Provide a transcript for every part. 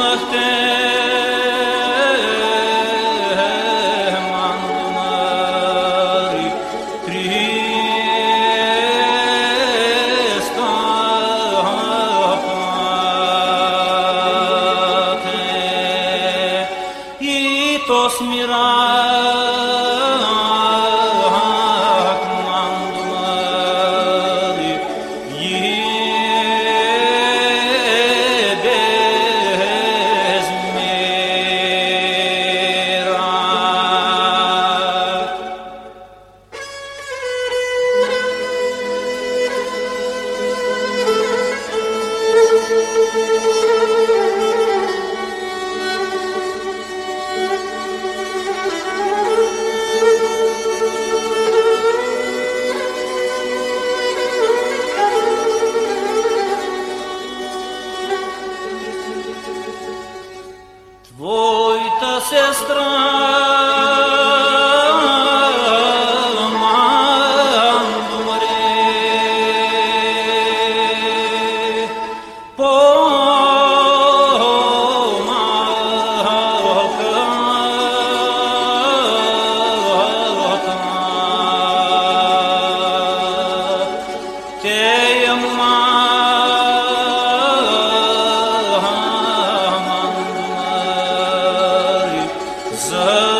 must end. noite ancestral amando. sun.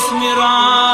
Христос мирай.